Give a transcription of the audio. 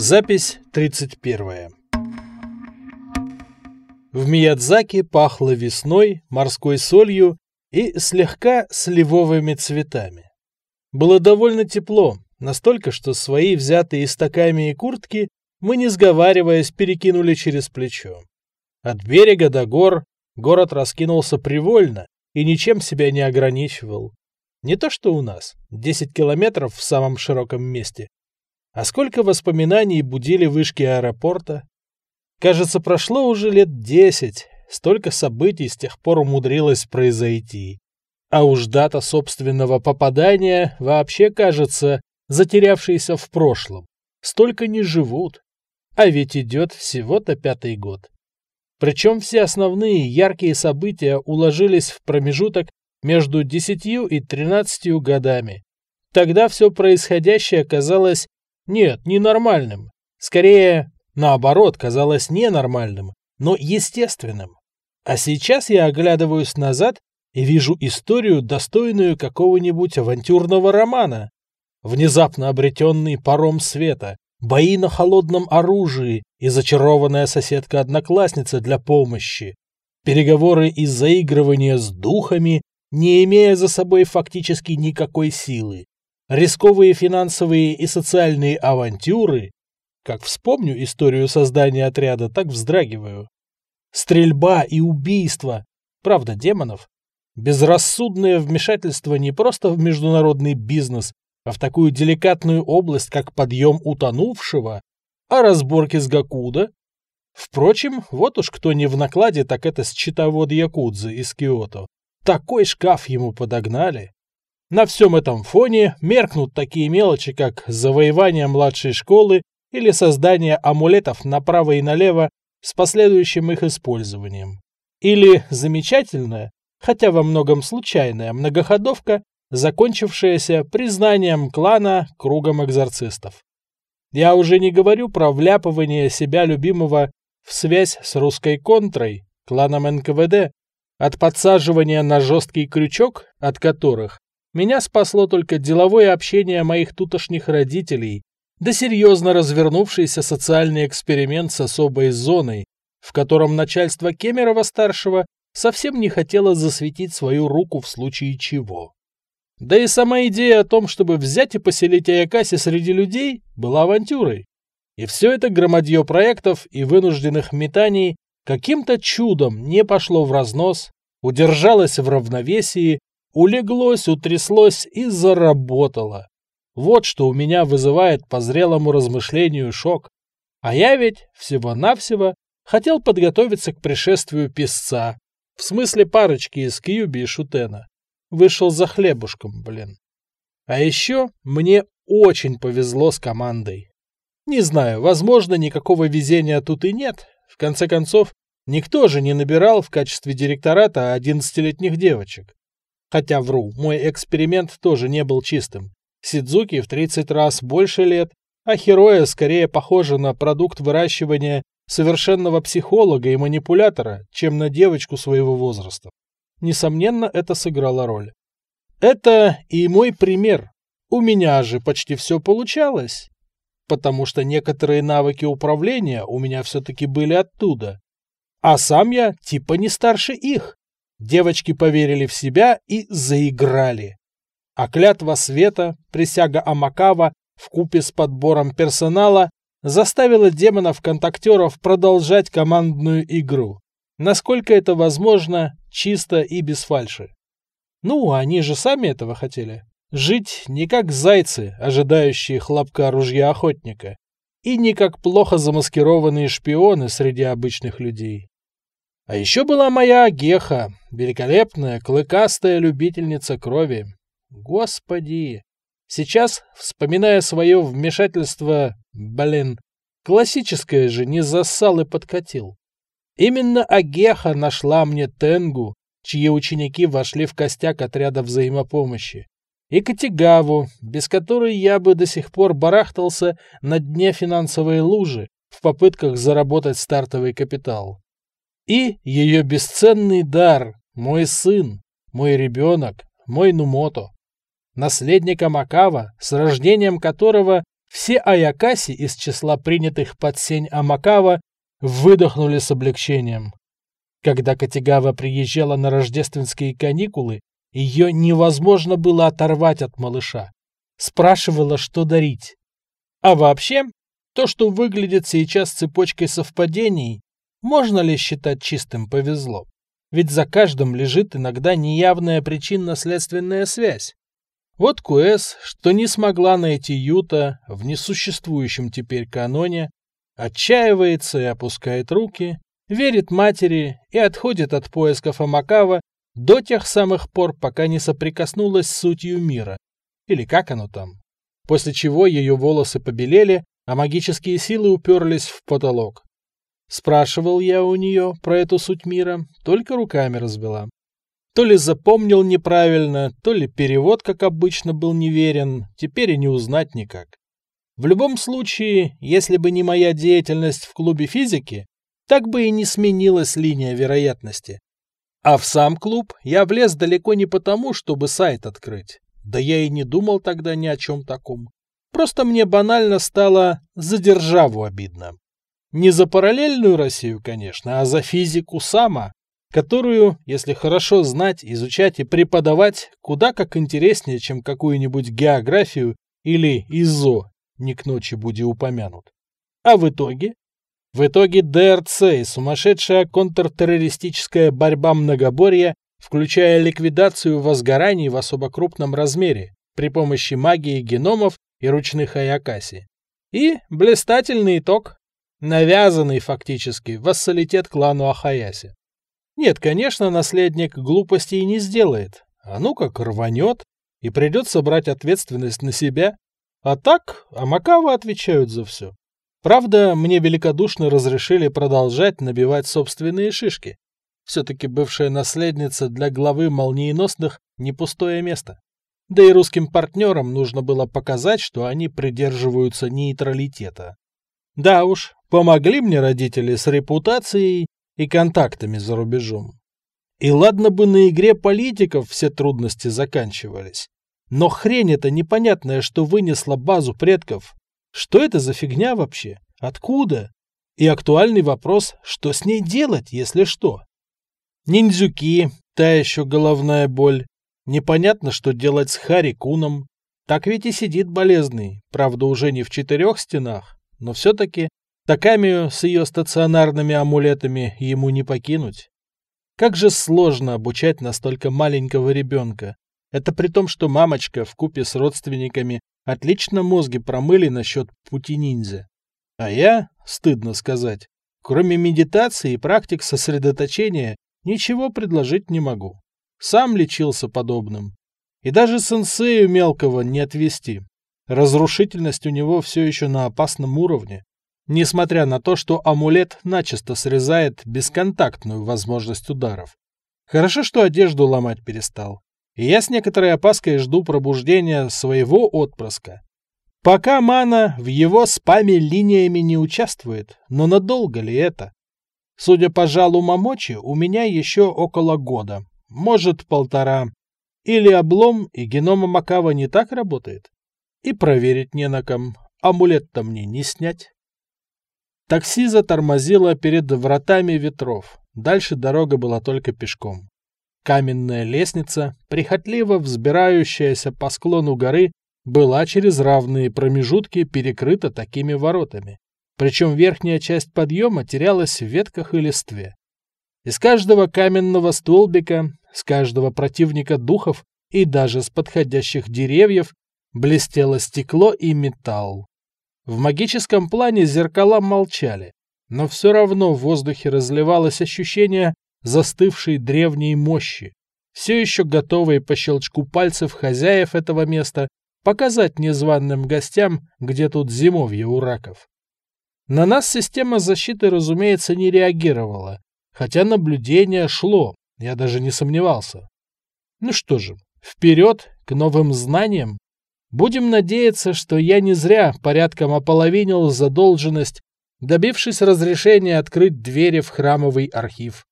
Запись 31. В Миядзаки пахло весной, морской солью и слегка сливовыми цветами. Было довольно тепло, настолько, что свои взятые истаками и куртки мы, не сговариваясь, перекинули через плечо. От берега до гор город раскинулся привольно и ничем себя не ограничивал. Не то что у нас, 10 километров в самом широком месте, а сколько воспоминаний будили вышки аэропорта? Кажется, прошло уже лет десять, столько событий с тех пор умудрилось произойти. А уж дата собственного попадания вообще кажется затерявшейся в прошлом. Столько не живут. А ведь идет всего-то пятый год. Причем все основные яркие события уложились в промежуток между десятью и тринадцатью годами. Тогда все происходящее казалось нет, ненормальным. Скорее, наоборот, казалось ненормальным, но естественным. А сейчас я оглядываюсь назад и вижу историю, достойную какого-нибудь авантюрного романа. Внезапно обретенный паром света, бои на холодном оружии и зачарованная соседка-одноклассница для помощи, переговоры и заигрывания с духами, не имея за собой фактически никакой силы, рисковые финансовые и социальные авантюры, как вспомню историю создания отряда, так вздрагиваю. Стрельба и убийство, правда, демонов, безрассудное вмешательство не просто в международный бизнес, а в такую деликатную область, как подъем утонувшего, а разборки с Гакуда. Впрочем, вот уж кто не в накладе, так это счетовод Якудзы из Киото. Такой шкаф ему подогнали. На всем этом фоне меркнут такие мелочи, как завоевание младшей школы или создание амулетов направо и налево с последующим их использованием. Или замечательная, хотя во многом случайная многоходовка, закончившаяся признанием клана кругом экзорцистов. Я уже не говорю про вляпывание себя любимого в связь с русской контрой, кланом НКВД, от подсаживания на жесткий крючок, от которых меня спасло только деловое общение моих тутошних родителей, да серьезно развернувшийся социальный эксперимент с особой зоной, в котором начальство Кемерова-старшего совсем не хотело засветить свою руку в случае чего. Да и сама идея о том, чтобы взять и поселить Аякаси среди людей, была авантюрой. И все это громадье проектов и вынужденных метаний каким-то чудом не пошло в разнос, удержалось в равновесии улеглось, утряслось и заработало. Вот что у меня вызывает по зрелому размышлению шок. А я ведь всего-навсего хотел подготовиться к пришествию песца. В смысле парочки из Кьюби и Шутена. Вышел за хлебушком, блин. А еще мне очень повезло с командой. Не знаю, возможно, никакого везения тут и нет. В конце концов, никто же не набирал в качестве директората 11-летних девочек. Хотя вру, мой эксперимент тоже не был чистым. Сидзуки в 30 раз больше лет, а Хероя скорее похожа на продукт выращивания совершенного психолога и манипулятора, чем на девочку своего возраста. Несомненно, это сыграло роль. Это и мой пример. У меня же почти все получалось. Потому что некоторые навыки управления у меня все-таки были оттуда. А сам я типа не старше их. Девочки поверили в себя и заиграли. А клятва света, присяга Амакава в купе с подбором персонала заставила демонов-контактеров продолжать командную игру. Насколько это возможно, чисто и без фальши. Ну, они же сами этого хотели. Жить не как зайцы, ожидающие хлопка ружья охотника, и не как плохо замаскированные шпионы среди обычных людей. А еще была моя Геха, великолепная, клыкастая любительница крови. Господи! Сейчас, вспоминая свое вмешательство, блин, классическое же не засал и подкатил. Именно Агеха нашла мне Тенгу, чьи ученики вошли в костяк отряда взаимопомощи, и Катигаву, без которой я бы до сих пор барахтался на дне финансовой лужи в попытках заработать стартовый капитал. И ее бесценный дар, мой сын, мой ребенок, мой Нумото. Наследника Макава, с рождением которого Все Аякаси из числа принятых под сень Амакава выдохнули с облегчением. Когда Катигава приезжала на рождественские каникулы, ее невозможно было оторвать от малыша. Спрашивала, что дарить. А вообще, то, что выглядит сейчас цепочкой совпадений, можно ли считать чистым повезло? Ведь за каждым лежит иногда неявная причинно-следственная связь. Вот Куэс, что не смогла найти Юта в несуществующем теперь каноне, отчаивается и опускает руки, верит матери и отходит от поисков Амакава до тех самых пор, пока не соприкоснулась с сутью мира. Или как оно там? После чего ее волосы побелели, а магические силы уперлись в потолок. Спрашивал я у нее про эту суть мира, только руками разбила. То ли запомнил неправильно, то ли перевод, как обычно, был неверен, теперь и не узнать никак. В любом случае, если бы не моя деятельность в клубе физики, так бы и не сменилась линия вероятности. А в сам клуб я влез далеко не потому, чтобы сайт открыть. Да я и не думал тогда ни о чем таком. Просто мне банально стало за державу обидно. Не за параллельную Россию, конечно, а за физику сама, которую, если хорошо знать, изучать и преподавать, куда как интереснее, чем какую-нибудь географию или ИЗО, не к ночи буди упомянут. А в итоге? В итоге ДРЦ и сумасшедшая контртеррористическая борьба многоборья, включая ликвидацию возгораний в особо крупном размере при помощи магии геномов и ручных Аякаси. И блистательный итог, навязанный фактически вассалитет клану Ахаяси. Нет, конечно, наследник глупостей не сделает, а ну как рванет, и придется брать ответственность на себя. А так, Амакава отвечают за все. Правда, мне великодушно разрешили продолжать набивать собственные шишки. Все-таки бывшая наследница для главы молниеносных не пустое место. Да и русским партнерам нужно было показать, что они придерживаются нейтралитета. Да уж, помогли мне родители с репутацией и контактами за рубежом. И ладно бы на игре политиков все трудности заканчивались. Но хрень это непонятная, что вынесла базу предков. Что это за фигня вообще? Откуда? И актуальный вопрос, что с ней делать, если что? Ниндзюки, та еще головная боль. Непонятно, что делать с Хари Куном. Так ведь и сидит болезный, правда уже не в четырех стенах, но все-таки Такамию с ее стационарными амулетами ему не покинуть. Как же сложно обучать настолько маленького ребенка. Это при том, что мамочка в купе с родственниками отлично мозги промыли насчет пути ниндзя. А я, стыдно сказать, кроме медитации и практик сосредоточения, ничего предложить не могу. Сам лечился подобным. И даже сенсею мелкого не отвести. Разрушительность у него все еще на опасном уровне, несмотря на то, что амулет начисто срезает бесконтактную возможность ударов. Хорошо, что одежду ломать перестал. И я с некоторой опаской жду пробуждения своего отпрыска. Пока мана в его спаме линиями не участвует, но надолго ли это? Судя по жалу Мамочи, у меня еще около года, может полтора. Или облом и генома Макава не так работает? И проверить не на ком, амулет-то мне не снять. Такси затормозило перед вратами ветров. Дальше дорога была только пешком. Каменная лестница, прихотливо взбирающаяся по склону горы, была через равные промежутки перекрыта такими воротами. Причем верхняя часть подъема терялась в ветках и листве. Из каждого каменного столбика, с каждого противника духов и даже с подходящих деревьев блестело стекло и металл. В магическом плане зеркала молчали, но все равно в воздухе разливалось ощущение застывшей древней мощи, все еще готовые по щелчку пальцев хозяев этого места показать незваным гостям, где тут зимовье у раков. На нас система защиты, разумеется, не реагировала, хотя наблюдение шло, я даже не сомневался. Ну что же, вперед к новым знаниям. Будем надеяться, что я не зря порядком ополовинил задолженность, добившись разрешения открыть двери в храмовый архив.